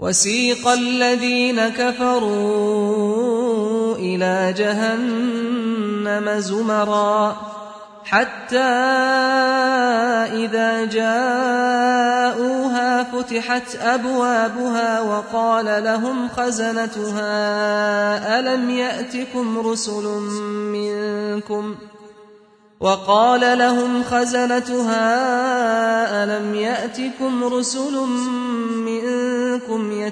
وسيق الذين كفروا إلى جهنم زمرا حتى إذا جاءوها فتحت أبوابها وقال لهم خزنتها ألم يأتكم رسل منكم ؟ وقال لهم خزنتها ألم يأتكم رسل منكم